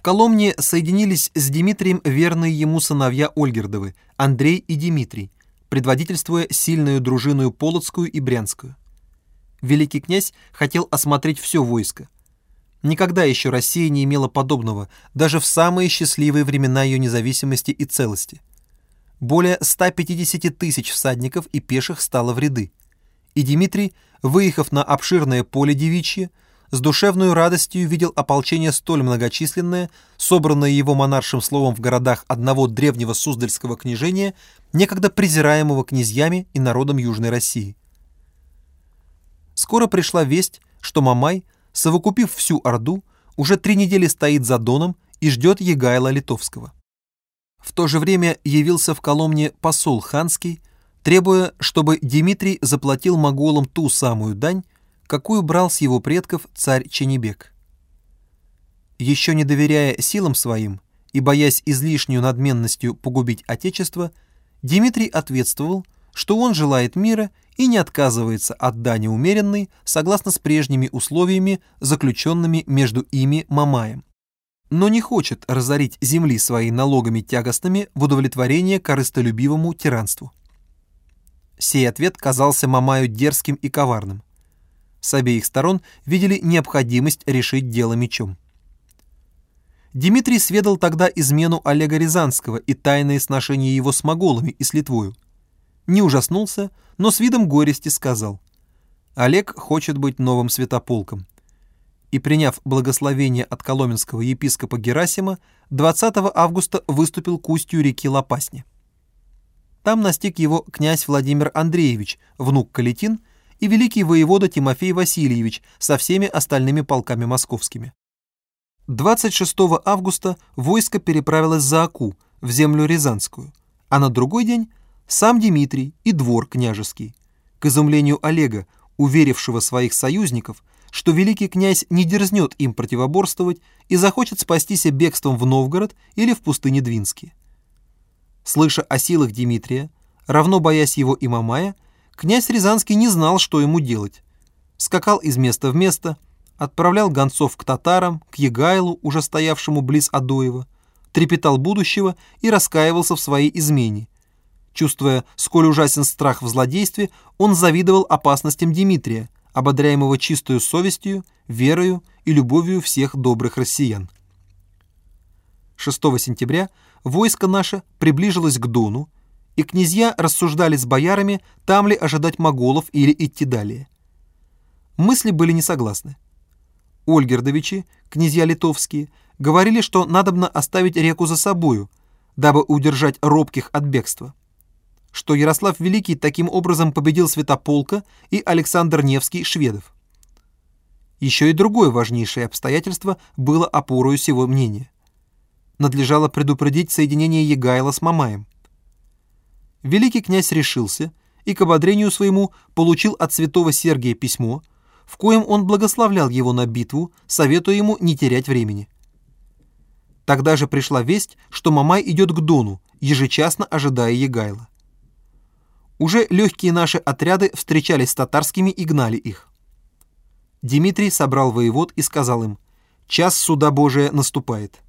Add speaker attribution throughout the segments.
Speaker 1: В Коломне соединились с Дмитрием верные ему сыновья Ольгердовы, Андрей и Дмитрий, предводительствуя сильную дружину Полоцкую и Брянскую. Великий князь хотел осмотреть все войско. Никогда еще Россия не имела подобного, даже в самые счастливые времена ее независимости и целости. Более 150 тысяч всадников и пеших стало в ряды. И Дмитрий, выехав на обширное поле девичье, с душевной радостью видел ополчение столь многочисленное, собранное его монаршим словом в городах одного древнего Суздальского княжения, некогда презираемого князьями и народом Южной России. Скоро пришла весть, что Мамай, совокупив всю Орду, уже три недели стоит за Доном и ждет Егайла Литовского. В то же время явился в Коломне посол ханский, требуя, чтобы Дмитрий заплатил моголам ту самую дань, какую брал с его предков царь Ченебек. Еще не доверяя силам своим и боясь излишнюю надменностью погубить Отечество, Дмитрий ответствовал, что он желает мира и не отказывается от дани умеренной согласно с прежними условиями, заключенными между ими Мамаем, но не хочет разорить земли своей налогами тягостными в удовлетворение корыстолюбивому тиранству. Сей ответ казался Мамаю дерзким и коварным с обеих сторон видели необходимость решить дело мечом. Дмитрий сведал тогда измену Олега Рязанского и тайные сношения его с моголами и с Литвою. Не ужаснулся, но с видом горести сказал. Олег хочет быть новым святополком. И, приняв благословение от коломенского епископа Герасима, 20 августа выступил к устью реки Лопасни. Там настиг его князь Владимир Андреевич, внук Калитин, и великий воевода Тимофей Васильевич со всеми остальными полками московскими. 26 августа войско переправилось за Аку, в землю Рязанскую, а на другой день сам Дмитрий и двор княжеский. К изумлению Олега, уверившего своих союзников, что великий князь не дерзнет им противоборствовать и захочет спастись бегством в Новгород или в пустыне Двинские. Слыша о силах Дмитрия, равно боясь его и Мамая, Князь Рязанский не знал, что ему делать. Скакал из места в место, отправлял гонцов к татарам, к Егайлу, уже стоявшему близ Адоева, трепетал будущего и раскаивался в своей измене. Чувствуя, сколь ужасен страх в злодействе, он завидовал опасностям Дмитрия, ободряемого чистою совестью, верою и любовью всех добрых россиян. 6 сентября войско наше приближилось к Дону, и князья рассуждали с боярами, там ли ожидать моголов или идти далее. Мысли были не согласны. Ольгердовичи, князья литовские, говорили, что надобно оставить реку за собою, дабы удержать робких от бегства. Что Ярослав Великий таким образом победил Святополка и Александр Невский шведов. Еще и другое важнейшее обстоятельство было опорою сего мнения. Надлежало предупредить соединение Егайла с Мамаем великий князь решился и к ободрению своему получил от святого Сергия письмо, в коем он благословлял его на битву, советуя ему не терять времени. Тогда же пришла весть, что Мамай идет к Дону, ежечасно ожидая Егайла. Уже легкие наши отряды встречались с татарскими и гнали их. Дмитрий собрал воевод и сказал им, «Час суда Божия наступает».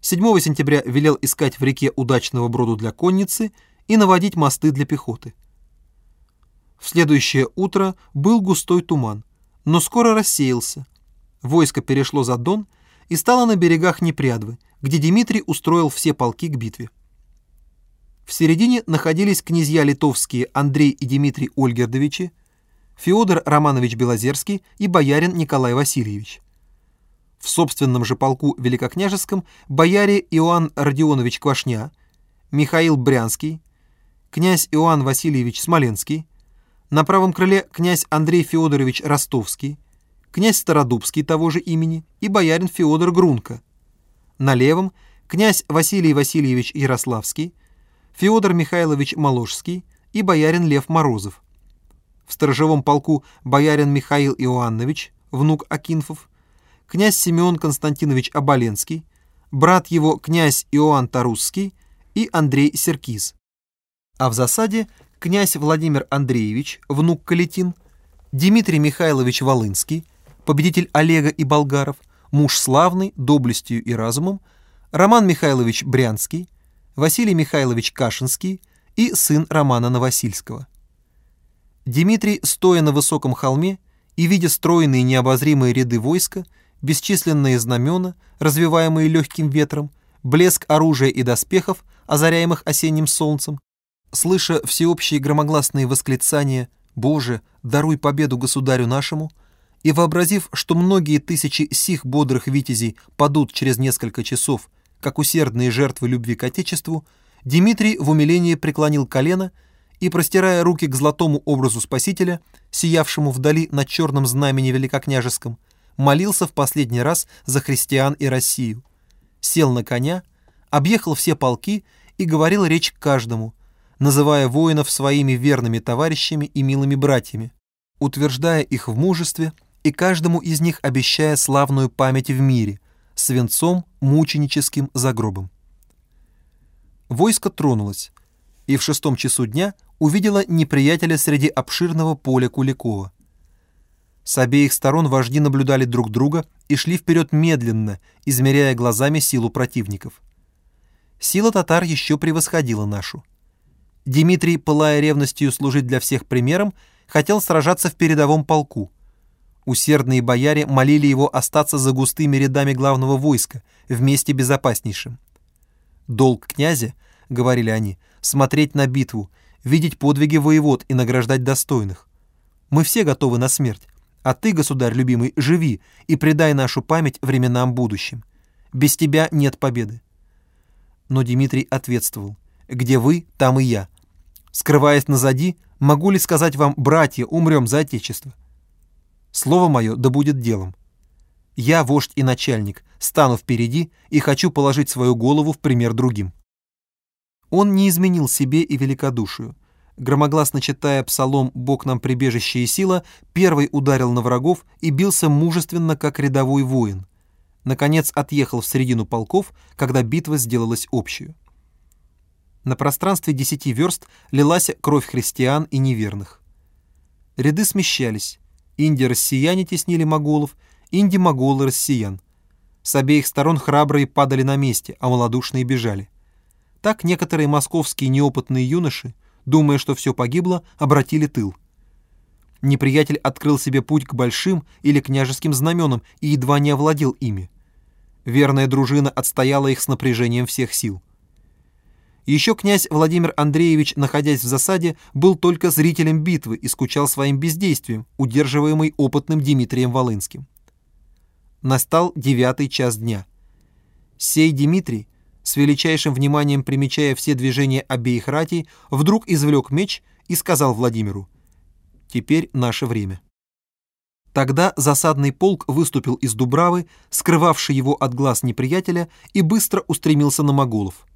Speaker 1: 7 сентября велел искать в реке удачного броду для конницы – и наводить мосты для пехоты. В следующее утро был густой туман, но скоро рассеялся. Войско перешло за Дон и стало на берегах Непрядвы, где Дмитрий устроил все полки к битве. В середине находились князья литовские Андрей и Дмитрий Ольгердовичи, Феодор Романович Белозерский и боярин Николай Васильевич. В собственном же полку великокняжеском бояре Иоанн Родионович Квашня, Михаил Брянский, князь Иоанн Васильевич Смоленский, на правом крыле князь Андрей Федорович Ростовский, князь Стародубский того же имени и боярин Федор Грунко. На левом князь Василий Васильевич Ярославский, Федор Михайлович Моложский и боярин Лев Морозов. В сторожевом полку боярин Михаил Иоаннович, внук Акинфов, князь Семен Константинович Оболенский, брат его князь Иоанн Тарусский и Андрей Серкиз а в засаде князь Владимир Андреевич, внук Калетин, Дмитрий Михайлович Волынский, победитель Олега и болгаров, муж славный, доблестью и разумом, Роман Михайлович Брянский, Василий Михайлович Кашинский и сын Романа Новосильского. Дмитрий, стоя на высоком холме и видя стройные необозримые ряды войска, бесчисленные знамена, развиваемые легким ветром, блеск оружия и доспехов, озаряемых осенним солнцем, слыша всеобщие громогласные восклицания «Боже, даруй победу государю нашему», и вообразив, что многие тысячи сих бодрых витязей падут через несколько часов, как усердные жертвы любви к Отечеству, Дмитрий в умилении преклонил колено и, простирая руки к золотому образу Спасителя, сиявшему вдали на черном знамени великокняжеском, молился в последний раз за христиан и Россию, сел на коня, объехал все полки и говорил речь каждому, называя воинов своими верными товарищами и милыми братьями, утверждая их в мужестве и каждому из них обещая славную память в мире, свинцом мученическим загробом. Войско тронулось, и в шестом часу дня увидела неприятеля среди обширного поля Куликова. С обеих сторон вожди наблюдали друг друга и шли вперед медленно, измеряя глазами силу противников. Сила татар еще превосходила нашу. Дмитрий, пылая ревностью служить для всех примером, хотел сражаться в передовом полку. Усердные бояре молили его остаться за густыми рядами главного войска, вместе безопаснейшим. «Долг князя, — говорили они, — смотреть на битву, видеть подвиги воевод и награждать достойных. Мы все готовы на смерть, а ты, государь любимый, живи и предай нашу память временам будущим. Без тебя нет победы. Но Дмитрий ответствовал, где вы, там и я. Скрываясь назади, могу ли сказать вам, братья, умрем за Отечество? Слово мое да будет делом. Я, вождь и начальник, стану впереди и хочу положить свою голову в пример другим. Он не изменил себе и великодушию громогласно читая псалом «Бог нам прибежище и сила», первый ударил на врагов и бился мужественно, как рядовой воин. Наконец отъехал в середину полков, когда битва сделалась общую. На пространстве десяти верст лилась кровь христиан и неверных. Ряды смещались. Инди-россияне теснили моголов, инди-моголы россиян. С обеих сторон храбрые падали на месте, а малодушные бежали. Так некоторые московские неопытные юноши, думая, что все погибло, обратили тыл. Неприятель открыл себе путь к большим или княжеским знаменам и едва не овладел ими. Верная дружина отстояла их с напряжением всех сил. Еще князь Владимир Андреевич, находясь в засаде, был только зрителем битвы и скучал своим бездействием, удерживаемый опытным Дмитрием Волынским. Настал девятый час дня. Сей Дмитрий, с величайшим вниманием примечая все движения обеих ратей, вдруг извлек меч и сказал Владимиру «Теперь наше время». Тогда засадный полк выступил из Дубравы, скрывавший его от глаз неприятеля, и быстро устремился на моголов.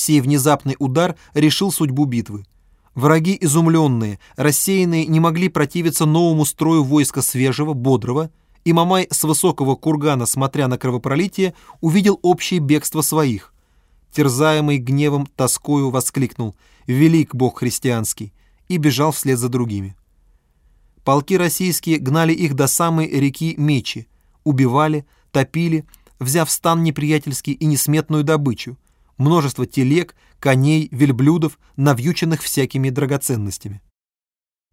Speaker 1: Сей внезапный удар решил судьбу битвы. Враги изумленные, рассеянные, не могли противиться новому строю войска свежего, бодрого, и Мамай с высокого кургана, смотря на кровопролитие, увидел общее бегство своих. Терзаемый гневом, тоскою воскликнул «Велик Бог христианский!» и бежал вслед за другими. Полки российские гнали их до самой реки Мечи, убивали, топили, взяв стан неприятельский и несметную добычу, множество телег, коней, вельблюдов, навьюченных всякими драгоценностями.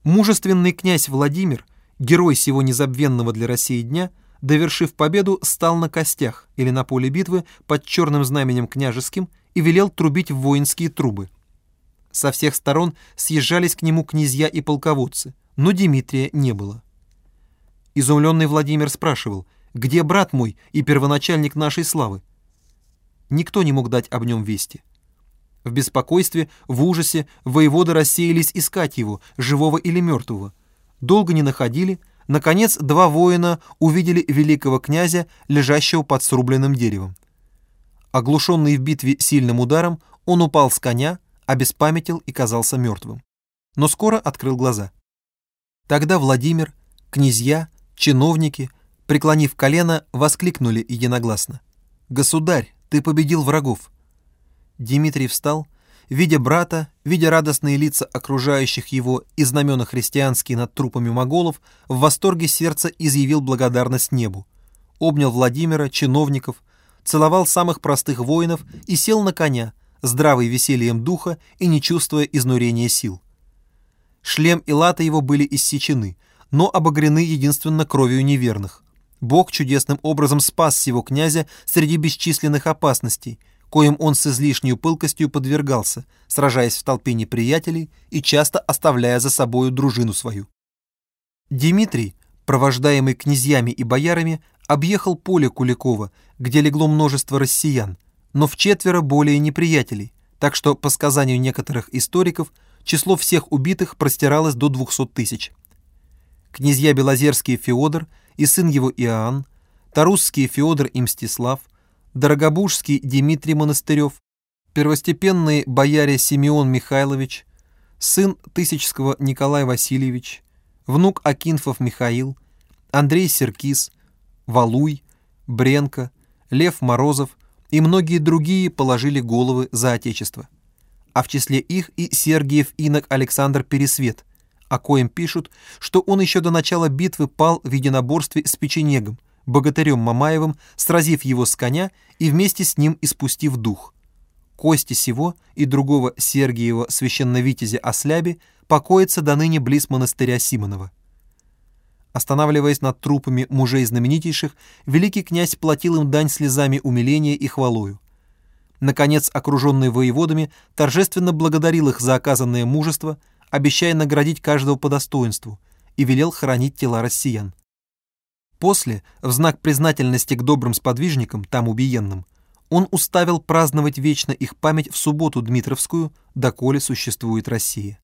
Speaker 1: Мужественный князь Владимир – Герой сего незабвенного для России дня, довершив победу, стал на костях или на поле битвы под черным знаменем княжеским и велел трубить в воинские трубы. Со всех сторон съезжались к нему князья и полководцы, но Дмитрия не было. Изумленный Владимир спрашивал, где брат мой и первоначальник нашей славы? Никто не мог дать об нем вести. В беспокойстве, в ужасе воеводы рассеялись искать его, живого или мертвого, долго не находили, наконец два воина увидели великого князя, лежащего под срубленным деревом. Оглушенный в битве сильным ударом, он упал с коня, обеспамятил и казался мертвым. Но скоро открыл глаза. Тогда Владимир, князья, чиновники, преклонив колено, воскликнули единогласно. «Государь, ты победил врагов!» Дмитрий встал, видя брата, видя радостные лица окружающих его и знамена христианские над трупами моголов, в восторге сердца изъявил благодарность небу. обнял Владимира, чиновников, целовал самых простых воинов и сел на коня, здравый весельем духа и не чувствуя изнурения сил. Шлем и латы его были иссечены, но обогрены единственно кровью неверных. Бог чудесным образом спас сего князя среди бесчисленных опасностей, коим он с излишней пылкостью подвергался, сражаясь в толпе неприятелей и часто оставляя за собою дружину свою. Дмитрий, провождаемый князьями и боярами, объехал поле Куликова, где легло множество россиян, но в четверо более неприятелей, так что, по сказанию некоторых историков, число всех убитых простиралось до 200 тысяч. Князья Белозерские Феодор и сын его Иоанн, Тарусские Феодор и Мстислав, Дорогобужский Дмитрий Монастырев, первостепенные бояре Симеон Михайлович, сын Тысячского Николай Васильевич, внук Акинфов Михаил, Андрей Серкис, Валуй, Бренко, Лев Морозов и многие другие положили головы за Отечество. А в числе их и Сергиев инок Александр Пересвет, о коем пишут, что он еще до начала битвы пал в единоборстве с печенегом, богатырем Мамаевым, сразив его с коня и вместе с ним испустив дух. Кости сего и другого Сергиева священновитязя Осляби покоятся до ныне близ монастыря Симонова. Останавливаясь над трупами мужей знаменитейших, великий князь платил им дань слезами умиления и хвалою. Наконец, окруженный воеводами, торжественно благодарил их за оказанное мужество, обещая наградить каждого по достоинству, и велел хоронить тела россиян. После, в знак признательности к добрым сподвижникам, там убиенным, он уставил праздновать вечно их память в субботу Дмитровскую, доколе существует Россия.